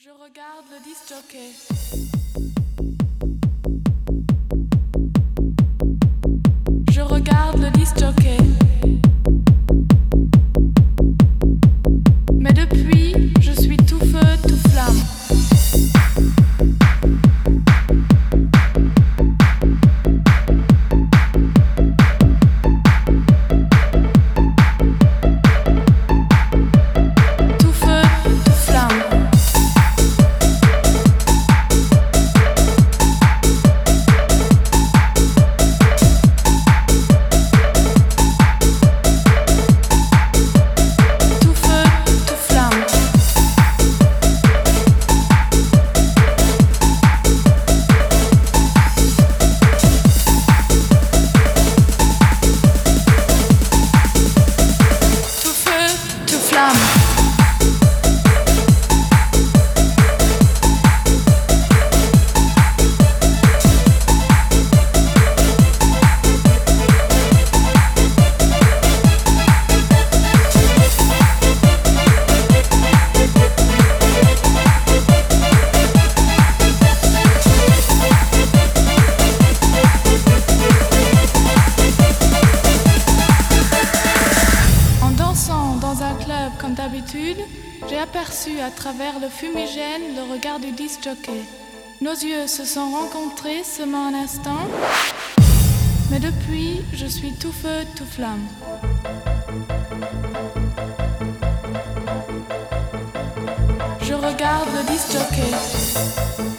Je regarde le disque. Je regarde le disque. je regarde le disc jockey.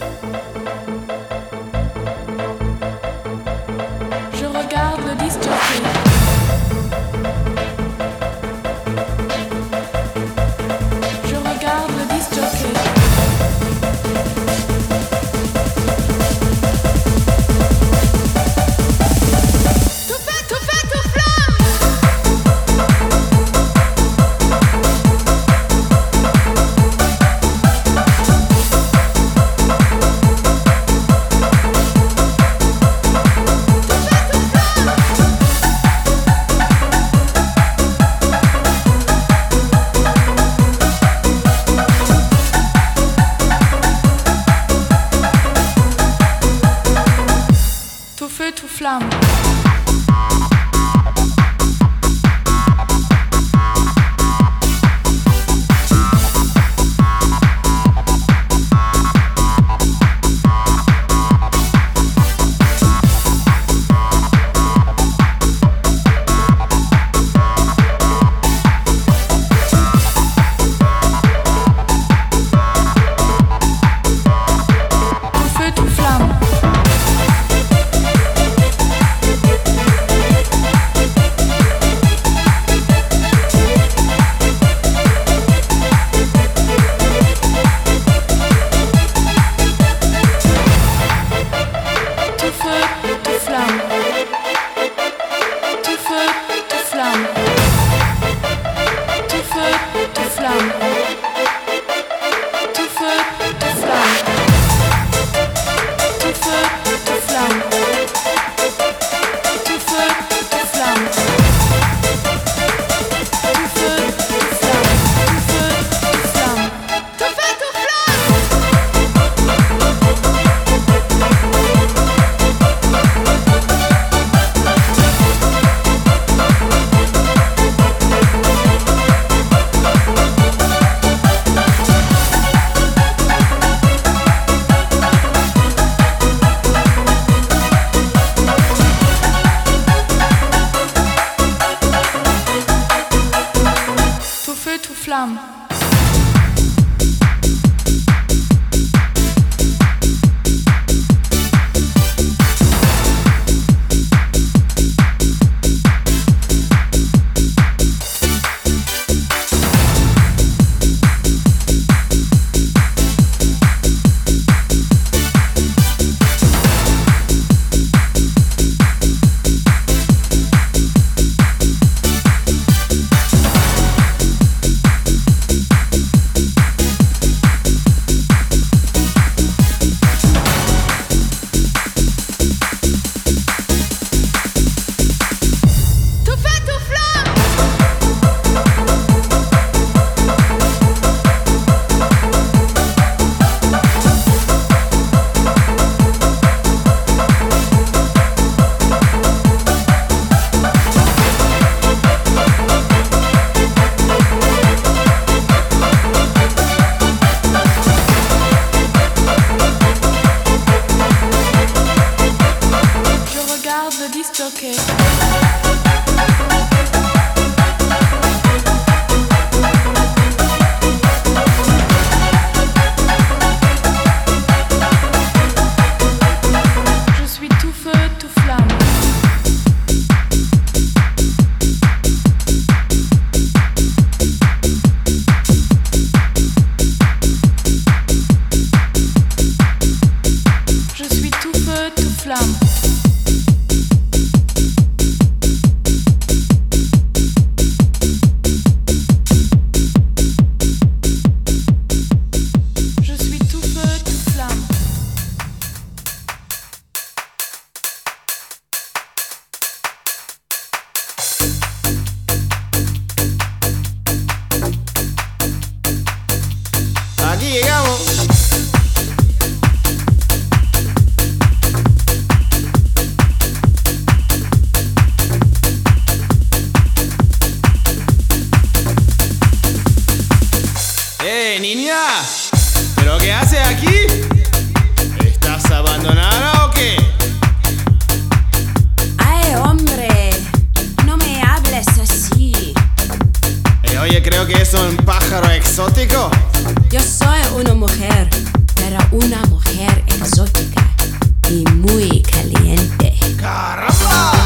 Yo soy una mujer, pero una mujer exótica y muy caliente. ¡Caramba!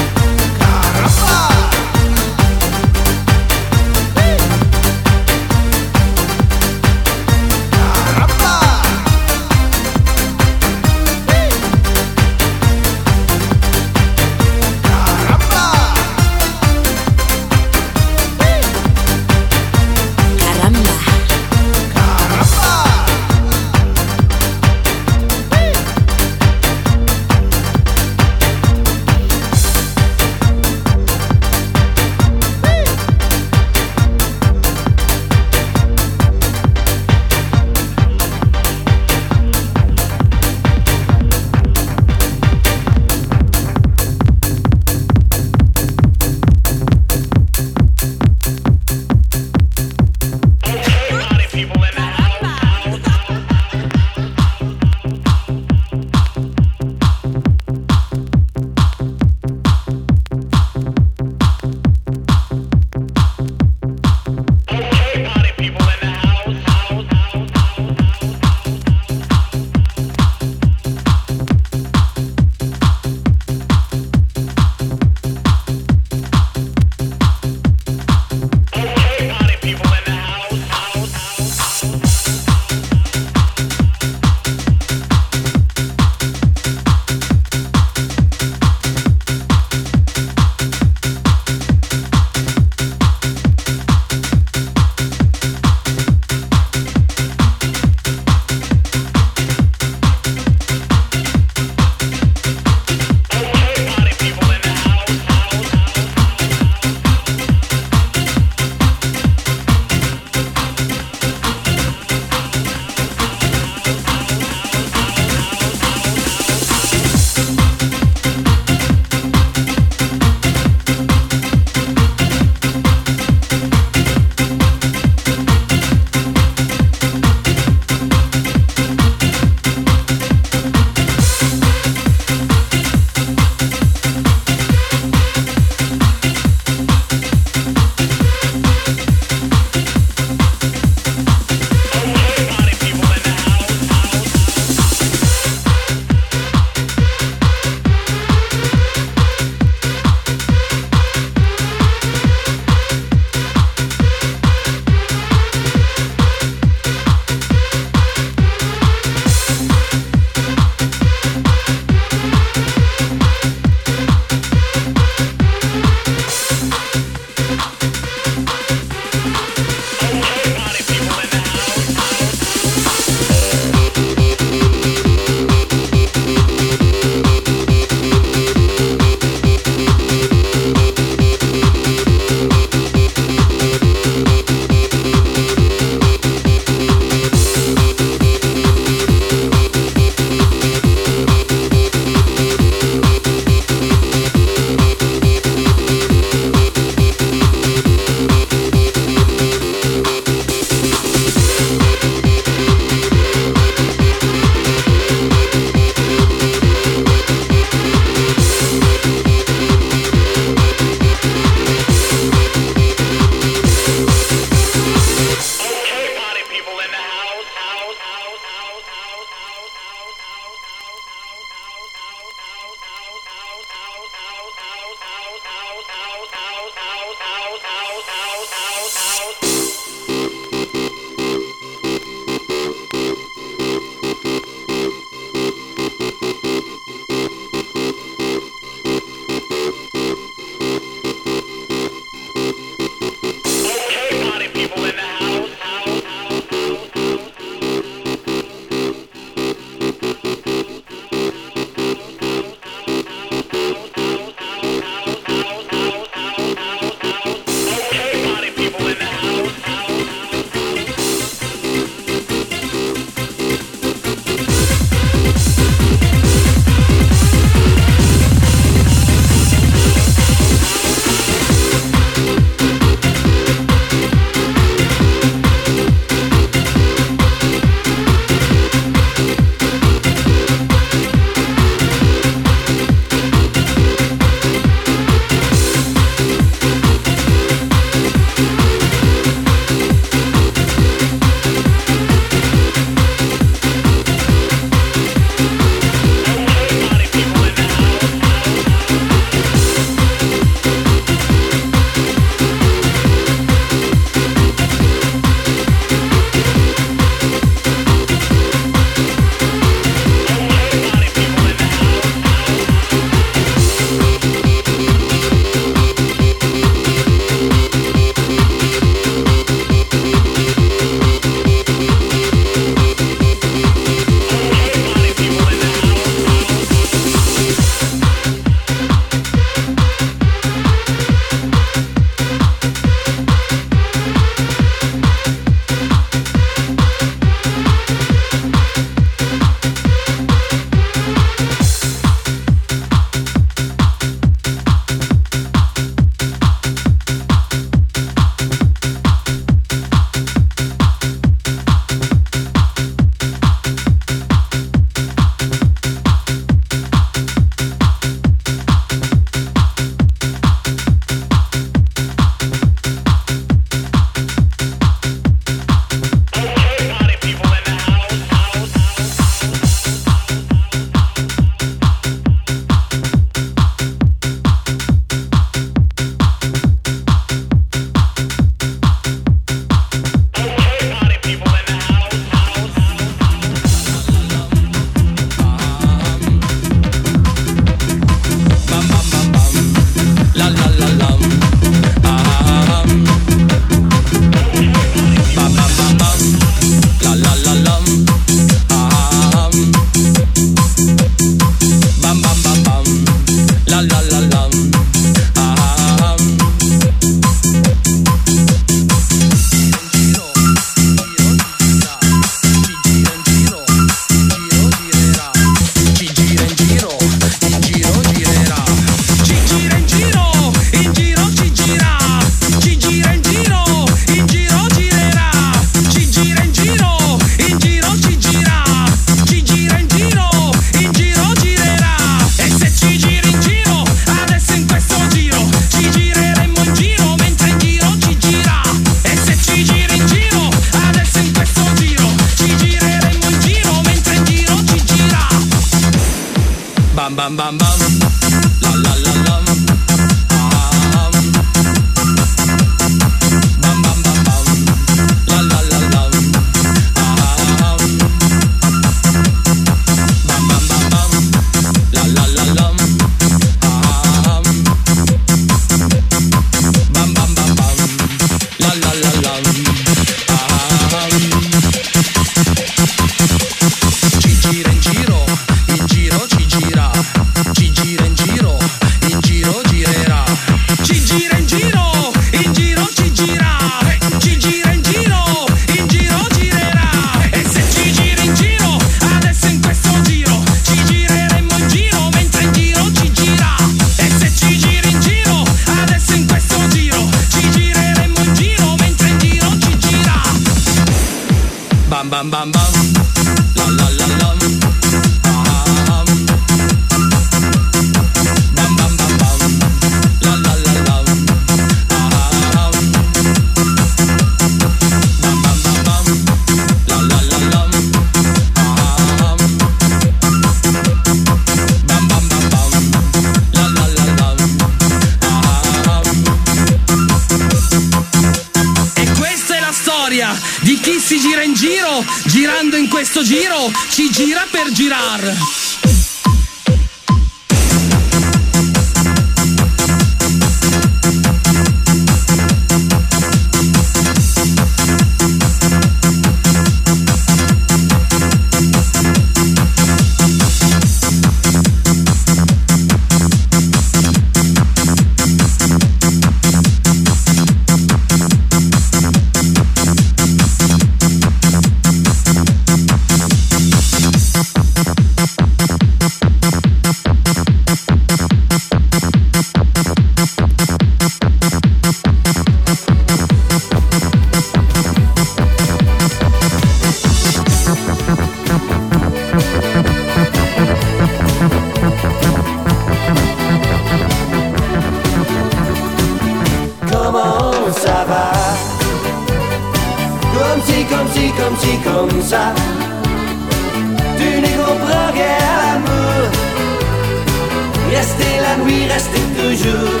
jours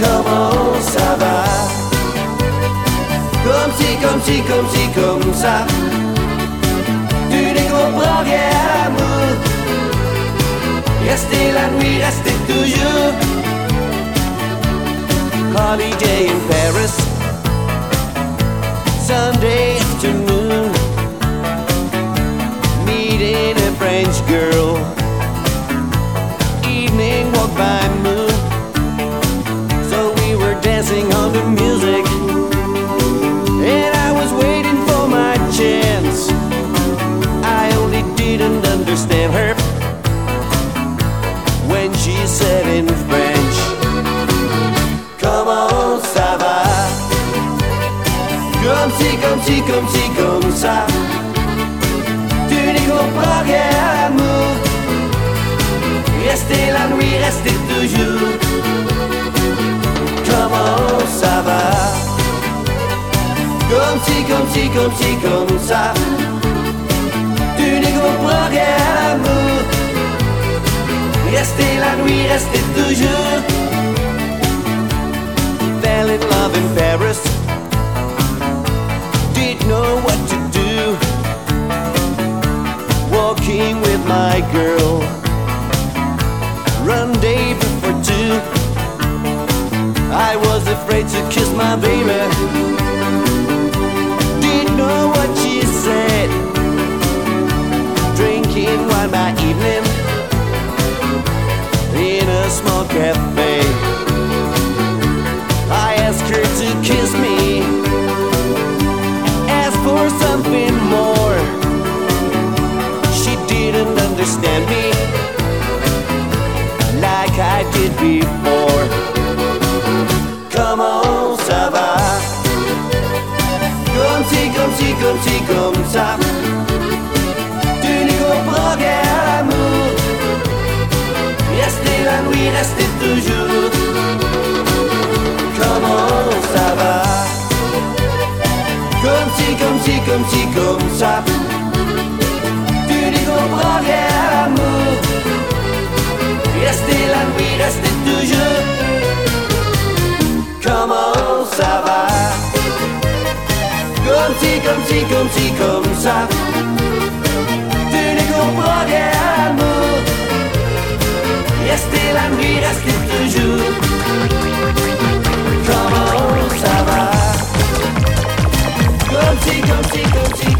Comment ça va Comme si, comme si, comme si, comme ça Tu ne comprends rien amour. Restez la nuit, rester toujours. Holiday in Paris. Sunday afternoon. petit comme ci, comme ça. Tu n'y comprends rien, amour. Rester la nuit, rester toujours. Comment ça va? Comme ci, comme ci, comme ci, comme ça. Tu n'y comprends rien, amour. Rester la nuit, rester toujours. Fell in love in Paris. walking with my girl. run Rendezvous for two. I was afraid to kiss my baby. Didn't know what she said. Drinking wine by evening in a small cafe. rester toujours. Comment ça va? Comme si, comme si, comme si, comme ça. Tu n'y comprends rien, amour. Rester la nuit, rester toujours. Comment ça va? Comme si, comme si, comme si, comme ça. Tu n'y comprends rien, amour. Restez la nuit, restez toujours. Comment ça va? Comme si, comme si, comme si.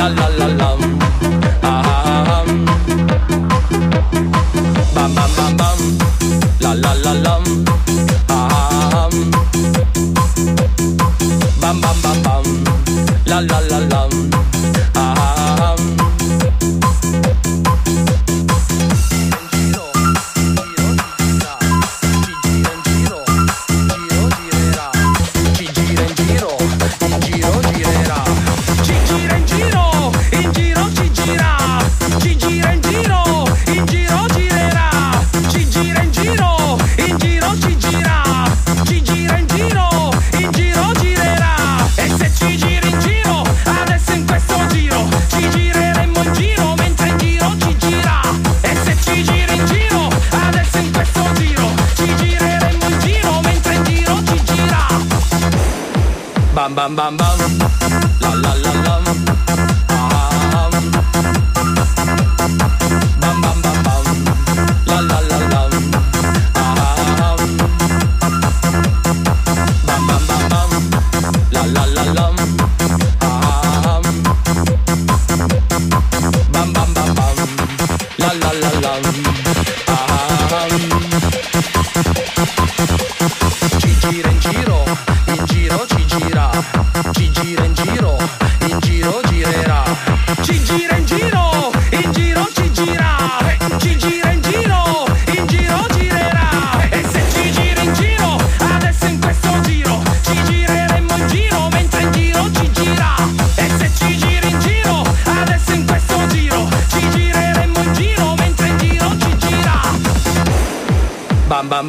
la la la la.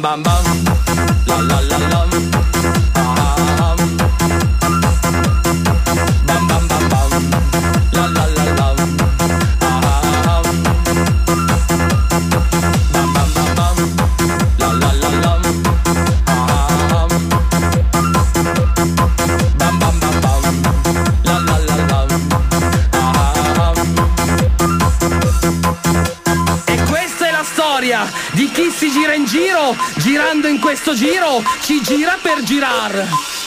bam bam bam. giro ci gira per girar.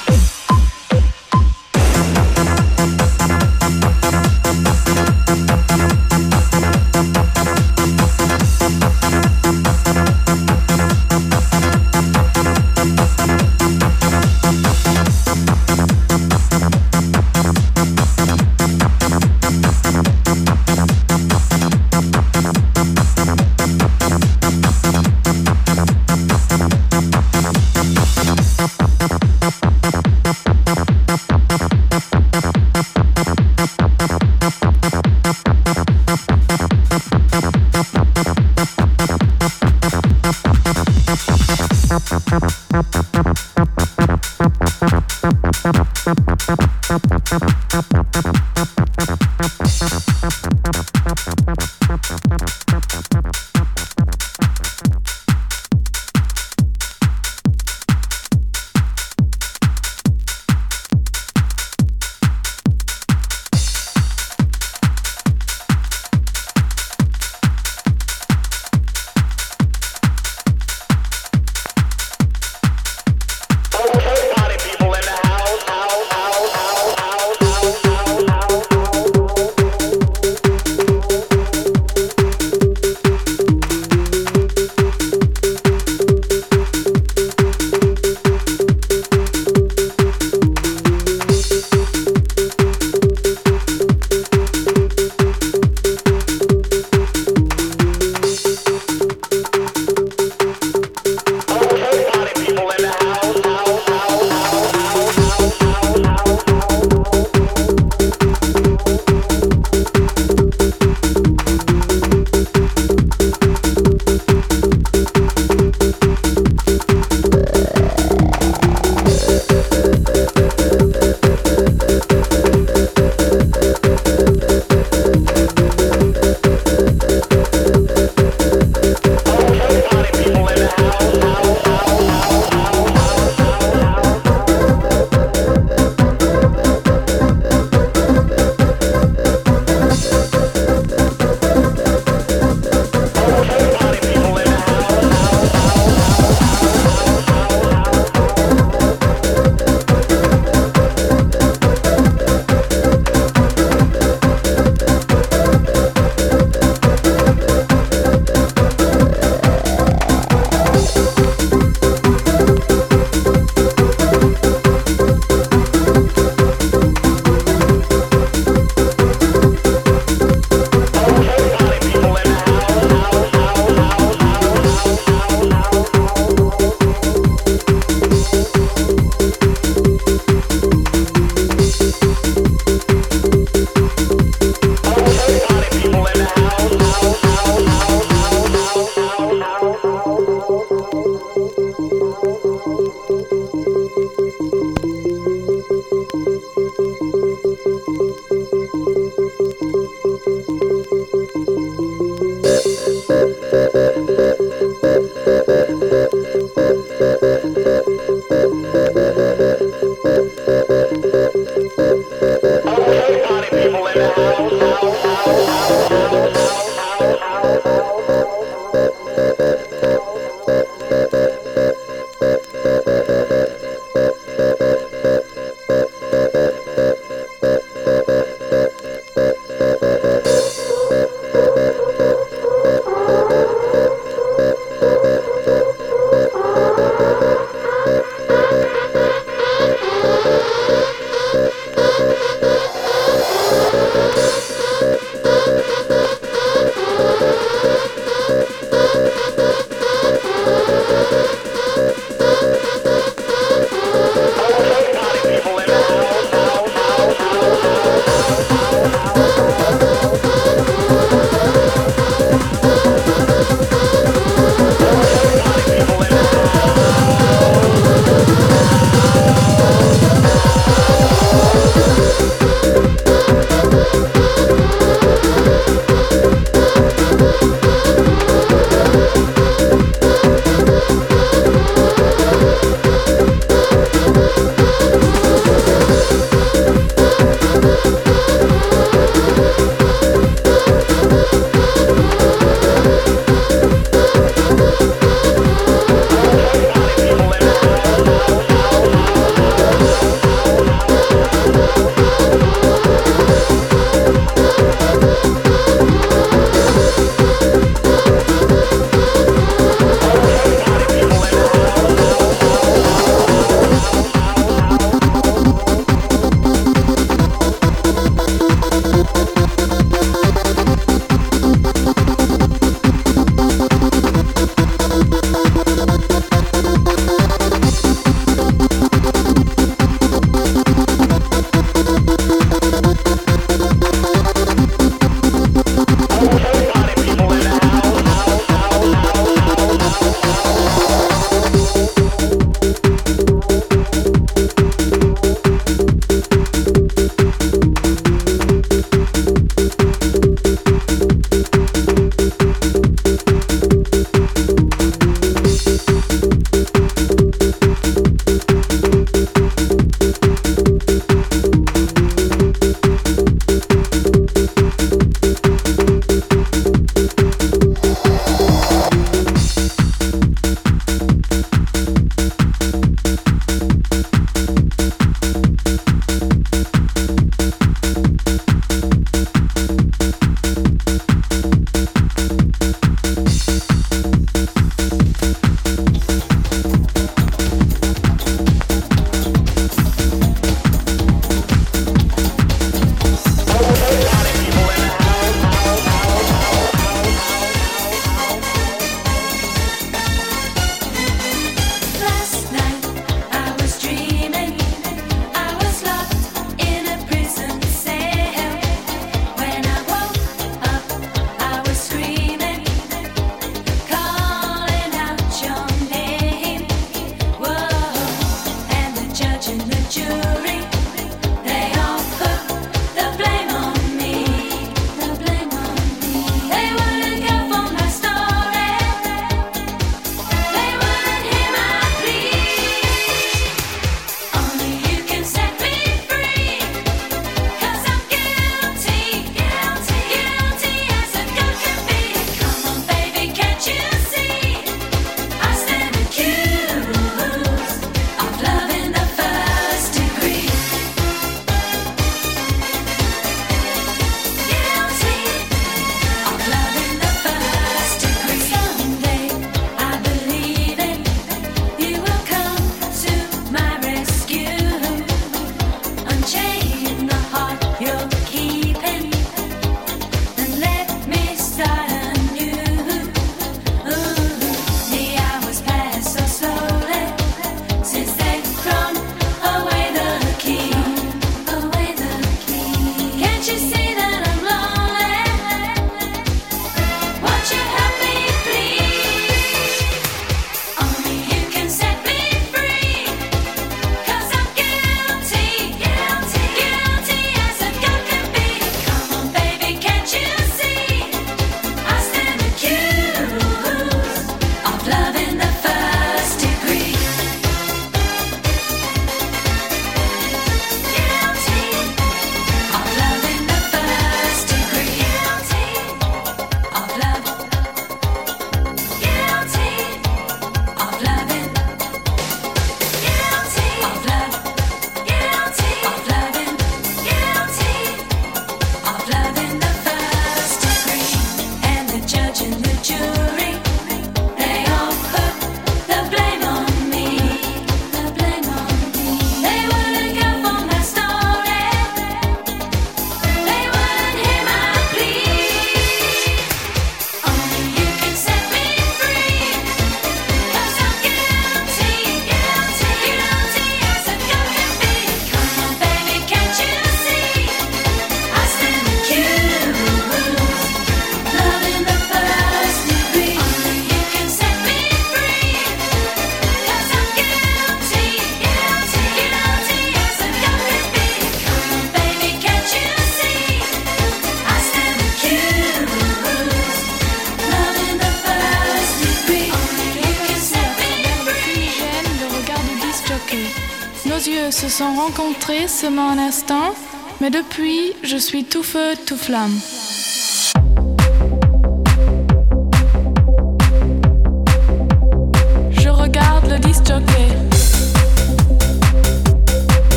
sont rencontrés seulement un instant, mais depuis, je suis tout feu, tout flamme.